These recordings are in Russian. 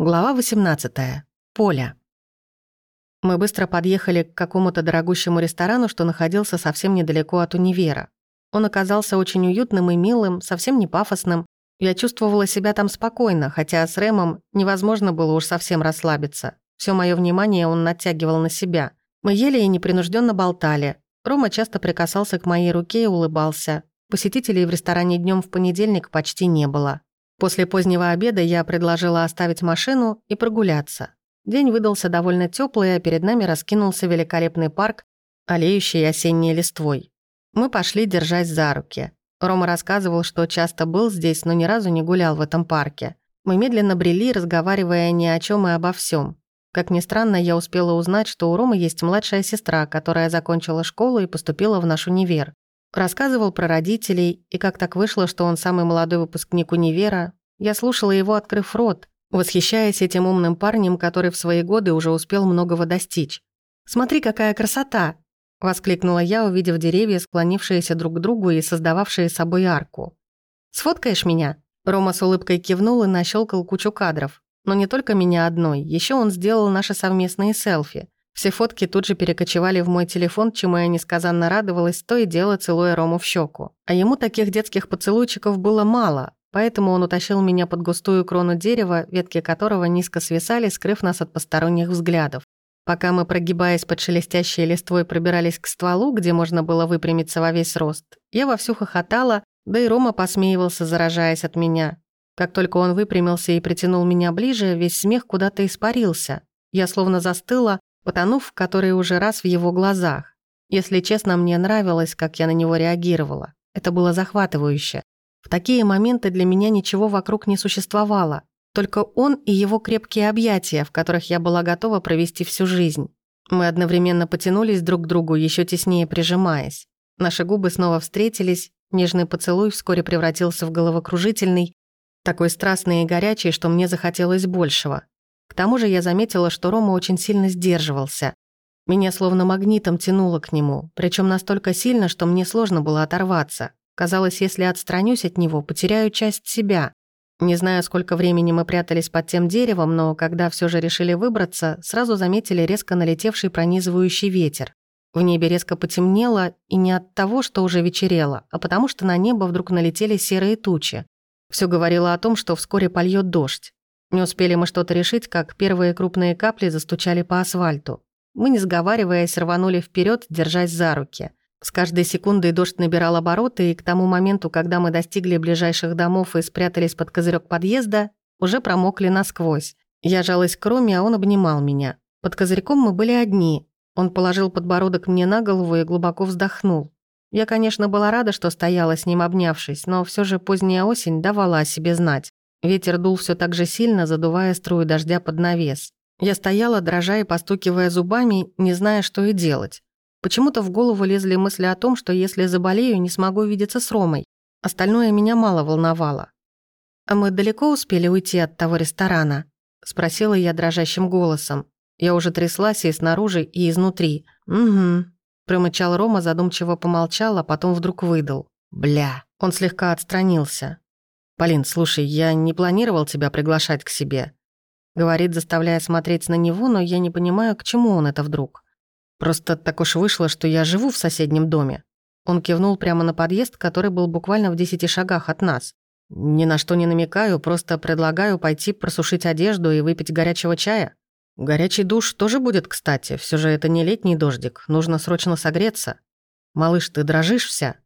Глава 18. Поля. Мы быстро подъехали к какому-то дорогущему ресторану, что находился совсем недалеко от универа. Он оказался очень уютным и милым, совсем не пафосным. Я чувствовала себя там спокойно, хотя с Рэмом невозможно было уж совсем расслабиться. Все мое внимание он натягивал на себя. Мы ели и непринужденно болтали. Рома часто прикасался к моей руке и улыбался. Посетителей в ресторане днем в понедельник почти не было. После позднего обеда я предложила оставить машину и прогуляться. День выдался довольно теплый, а перед нами раскинулся великолепный парк, олеющий осенней листвой. Мы пошли, держась за руки. Рома рассказывал, что часто был здесь, но ни разу не гулял в этом парке. Мы медленно брели, разговаривая ни о чем и обо всем. Как ни странно, я успела узнать, что у Ромы есть младшая сестра, которая закончила школу и поступила в наш универ. Рассказывал про родителей, и как так вышло, что он самый молодой выпускник универа. Я слушала его, открыв рот, восхищаясь этим умным парнем, который в свои годы уже успел многого достичь. «Смотри, какая красота!» — воскликнула я, увидев деревья, склонившиеся друг к другу и создававшие собой арку. «Сфоткаешь меня?» Рома с улыбкой кивнул и нащелкал кучу кадров. Но не только меня одной, еще он сделал наши совместные селфи. Все фотки тут же перекочевали в мой телефон, чему я несказанно радовалась, то и дело целуя Рому в щеку. А ему таких детских поцелуйчиков было мало, поэтому он утащил меня под густую крону дерева, ветки которого низко свисали, скрыв нас от посторонних взглядов. Пока мы, прогибаясь под шелестящей листвой, пробирались к стволу, где можно было выпрямиться во весь рост, я вовсю хохотала, да и Рома посмеивался, заражаясь от меня. Как только он выпрямился и притянул меня ближе, весь смех куда-то испарился. Я словно застыла, потонув в который уже раз в его глазах. Если честно, мне нравилось, как я на него реагировала. Это было захватывающе. В такие моменты для меня ничего вокруг не существовало. Только он и его крепкие объятия, в которых я была готова провести всю жизнь. Мы одновременно потянулись друг к другу, еще теснее прижимаясь. Наши губы снова встретились, нежный поцелуй вскоре превратился в головокружительный, такой страстный и горячий, что мне захотелось большего. К тому же я заметила, что Рома очень сильно сдерживался. Меня словно магнитом тянуло к нему, причем настолько сильно, что мне сложно было оторваться. Казалось, если отстранюсь от него, потеряю часть себя. Не знаю, сколько времени мы прятались под тем деревом, но когда все же решили выбраться, сразу заметили резко налетевший пронизывающий ветер. В небе резко потемнело, и не от того, что уже вечерело, а потому что на небо вдруг налетели серые тучи. Все говорило о том, что вскоре польет дождь. Не успели мы что-то решить, как первые крупные капли застучали по асфальту. Мы, не сговариваясь, рванули вперед, держась за руки. С каждой секундой дождь набирал обороты, и к тому моменту, когда мы достигли ближайших домов и спрятались под козырек подъезда, уже промокли насквозь. Я жалась к Роме, а он обнимал меня. Под козырьком мы были одни. Он положил подбородок мне на голову и глубоко вздохнул. Я, конечно, была рада, что стояла с ним обнявшись, но все же поздняя осень давала о себе знать. Ветер дул все так же сильно, задувая струю дождя под навес. Я стояла, дрожа и постукивая зубами, не зная, что и делать. Почему-то в голову лезли мысли о том, что если заболею, не смогу видеться с Ромой. Остальное меня мало волновало. «А мы далеко успели уйти от того ресторана?» – спросила я дрожащим голосом. Я уже тряслась и снаружи, и изнутри. «Угу», – промычал Рома, задумчиво помолчал, а потом вдруг выдал. «Бля». Он слегка отстранился. «Полин, слушай, я не планировал тебя приглашать к себе», — говорит, заставляя смотреть на него, но я не понимаю, к чему он это вдруг. «Просто так уж вышло, что я живу в соседнем доме». Он кивнул прямо на подъезд, который был буквально в десяти шагах от нас. «Ни на что не намекаю, просто предлагаю пойти просушить одежду и выпить горячего чая. Горячий душ тоже будет, кстати, все же это не летний дождик, нужно срочно согреться. Малыш, ты дрожишь вся?»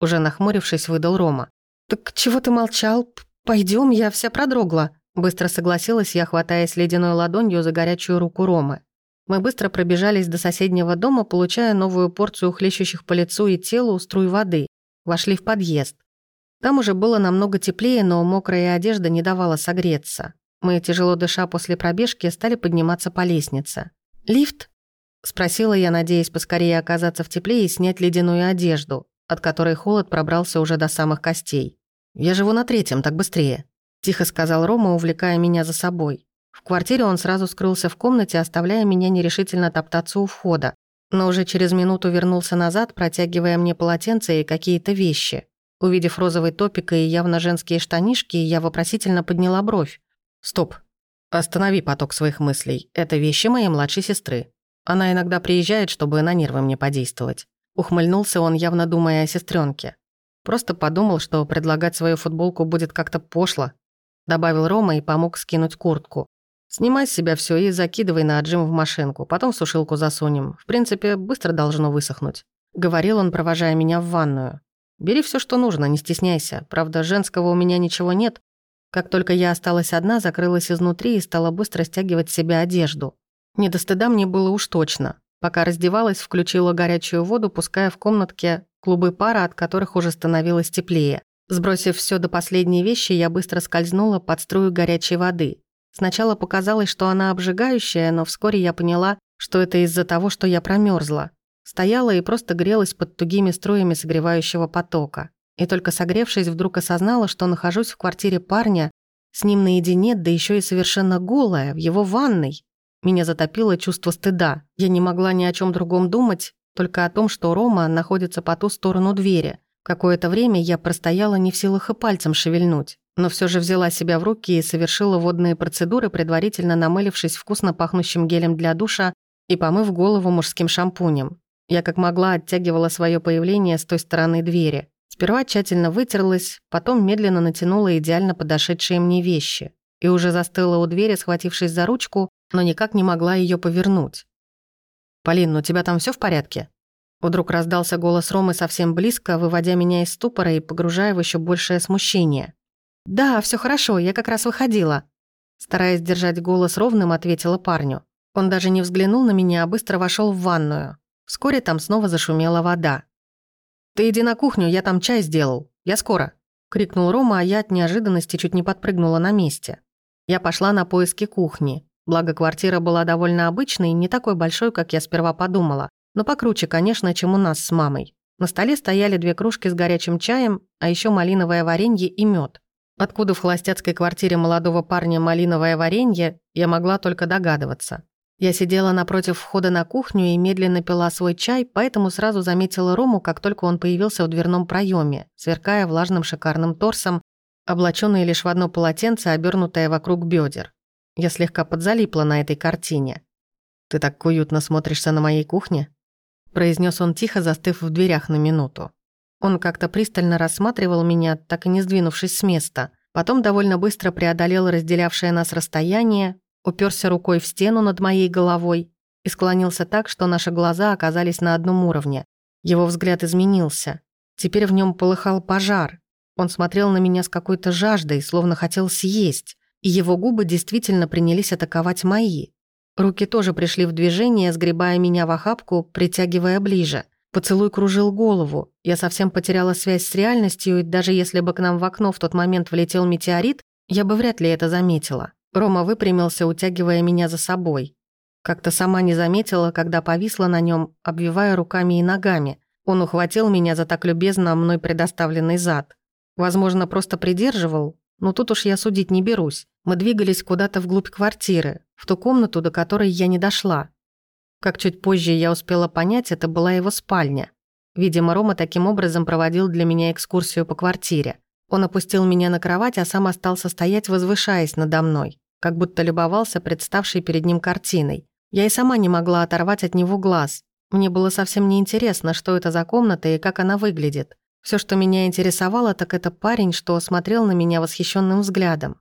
Уже нахмурившись, выдал Рома. «Так чего ты молчал? Пойдем, я вся продрогла». Быстро согласилась я, хватаясь ледяной ладонью за горячую руку Ромы. Мы быстро пробежались до соседнего дома, получая новую порцию хлещущих по лицу и телу струй воды. Вошли в подъезд. Там уже было намного теплее, но мокрая одежда не давала согреться. Мы, тяжело дыша после пробежки, стали подниматься по лестнице. «Лифт?» – спросила я, надеясь поскорее оказаться в тепле и снять ледяную одежду, от которой холод пробрался уже до самых костей. «Я живу на третьем, так быстрее», – тихо сказал Рома, увлекая меня за собой. В квартире он сразу скрылся в комнате, оставляя меня нерешительно топтаться у входа. Но уже через минуту вернулся назад, протягивая мне полотенце и какие-то вещи. Увидев розовый топик и явно женские штанишки, я вопросительно подняла бровь. «Стоп. «Останови поток своих мыслей. Это вещи моей младшей сестры. Она иногда приезжает, чтобы на нервы мне подействовать». Ухмыльнулся он, явно думая о сестренке. Просто подумал, что предлагать свою футболку будет как-то пошло. Добавил Рома и помог скинуть куртку. Снимай с себя все и закидывай на отжим в машинку, потом в сушилку засунем. В принципе, быстро должно высохнуть. Говорил он, провожая меня в ванную. Бери все, что нужно, не стесняйся. Правда, женского у меня ничего нет. Как только я осталась одна, закрылась изнутри и стала быстро стягивать с себя одежду. Не до стыда мне было уж точно. Пока раздевалась, включила горячую воду, пуская в комнатке клубы пара, от которых уже становилось теплее. Сбросив все до последней вещи, я быстро скользнула под струю горячей воды. Сначала показалось, что она обжигающая, но вскоре я поняла, что это из-за того, что я промерзла. Стояла и просто грелась под тугими струями согревающего потока. И только согревшись, вдруг осознала, что нахожусь в квартире парня, с ним наедине, да еще и совершенно голая, в его ванной. Меня затопило чувство стыда. Я не могла ни о чем другом думать, только о том, что Рома находится по ту сторону двери. Какое-то время я простояла не в силах и пальцем шевельнуть, но все же взяла себя в руки и совершила водные процедуры, предварительно намылившись вкусно пахнущим гелем для душа и помыв голову мужским шампунем. Я как могла оттягивала свое появление с той стороны двери. Сперва тщательно вытерлась, потом медленно натянула идеально подошедшие мне вещи и уже застыла у двери, схватившись за ручку, но никак не могла ее повернуть. «Полин, у тебя там все в порядке?» Вдруг раздался голос Ромы совсем близко, выводя меня из ступора и погружая в еще большее смущение. «Да, все хорошо, я как раз выходила». Стараясь держать голос ровным, ответила парню. Он даже не взглянул на меня, а быстро вошел в ванную. Вскоре там снова зашумела вода. «Ты иди на кухню, я там чай сделал. Я скоро», — крикнул Рома, а я от неожиданности чуть не подпрыгнула на месте. Я пошла на поиски кухни. Благо, квартира была довольно обычной, не такой большой, как я сперва подумала, но покруче, конечно, чем у нас с мамой. На столе стояли две кружки с горячим чаем, а еще малиновое варенье и мед. Откуда в холостяцкой квартире молодого парня малиновое варенье, я могла только догадываться. Я сидела напротив входа на кухню и медленно пила свой чай, поэтому сразу заметила Рому, как только он появился в дверном проеме, сверкая влажным шикарным торсом, облаченный лишь в одно полотенце, обернутое вокруг бедер. Я слегка подзалипла на этой картине. «Ты так уютно смотришься на моей кухне?» произнес он тихо, застыв в дверях на минуту. Он как-то пристально рассматривал меня, так и не сдвинувшись с места. Потом довольно быстро преодолел разделявшее нас расстояние, уперся рукой в стену над моей головой и склонился так, что наши глаза оказались на одном уровне. Его взгляд изменился. Теперь в нем полыхал пожар. Он смотрел на меня с какой-то жаждой, словно хотел съесть и его губы действительно принялись атаковать мои. Руки тоже пришли в движение, сгребая меня в охапку, притягивая ближе. Поцелуй кружил голову. Я совсем потеряла связь с реальностью, и даже если бы к нам в окно в тот момент влетел метеорит, я бы вряд ли это заметила. Рома выпрямился, утягивая меня за собой. Как-то сама не заметила, когда повисла на нем, обвивая руками и ногами. Он ухватил меня за так любезно мной предоставленный зад. Возможно, просто придерживал, но тут уж я судить не берусь. Мы двигались куда-то вглубь квартиры, в ту комнату, до которой я не дошла. Как чуть позже я успела понять, это была его спальня. Видимо, Рома таким образом проводил для меня экскурсию по квартире. Он опустил меня на кровать, а сам остался стоять, возвышаясь надо мной, как будто любовался представшей перед ним картиной. Я и сама не могла оторвать от него глаз. Мне было совсем неинтересно, что это за комната и как она выглядит. Все, что меня интересовало, так это парень, что смотрел на меня восхищенным взглядом.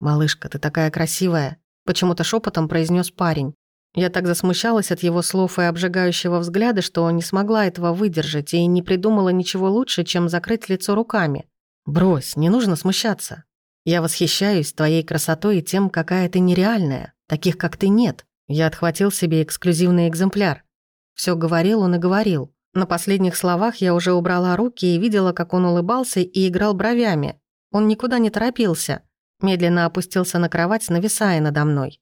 «Малышка, ты такая красивая», — почему-то шепотом произнес парень. Я так засмущалась от его слов и обжигающего взгляда, что не смогла этого выдержать и не придумала ничего лучше, чем закрыть лицо руками. «Брось, не нужно смущаться. Я восхищаюсь твоей красотой и тем, какая ты нереальная. Таких, как ты, нет. Я отхватил себе эксклюзивный экземпляр». Все говорил он и говорил. На последних словах я уже убрала руки и видела, как он улыбался и играл бровями. Он никуда не торопился. Медленно опустился на кровать, нависая надо мной.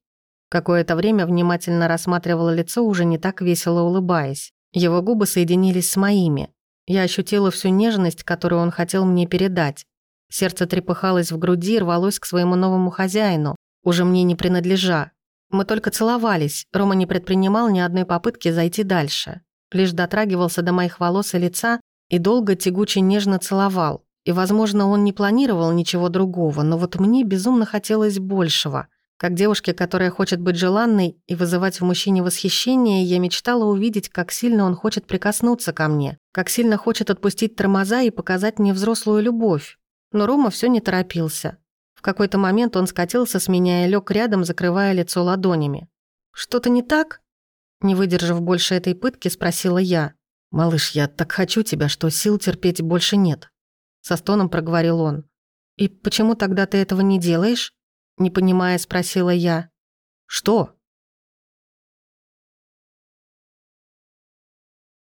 Какое-то время внимательно рассматривала лицо, уже не так весело улыбаясь. Его губы соединились с моими. Я ощутила всю нежность, которую он хотел мне передать. Сердце трепыхалось в груди, рвалось к своему новому хозяину, уже мне не принадлежа. Мы только целовались, Рома не предпринимал ни одной попытки зайти дальше лишь дотрагивался до моих волос и лица и долго тягуче нежно целовал. И, возможно, он не планировал ничего другого, но вот мне безумно хотелось большего. Как девушке, которая хочет быть желанной и вызывать в мужчине восхищение, я мечтала увидеть, как сильно он хочет прикоснуться ко мне, как сильно хочет отпустить тормоза и показать мне взрослую любовь. Но Рома все не торопился. В какой-то момент он скатился с меня и лег рядом, закрывая лицо ладонями. «Что-то не так?» Не выдержав больше этой пытки, спросила я. «Малыш, я так хочу тебя, что сил терпеть больше нет», — со стоном проговорил он. «И почему тогда ты этого не делаешь?» Не понимая, спросила я. «Что?»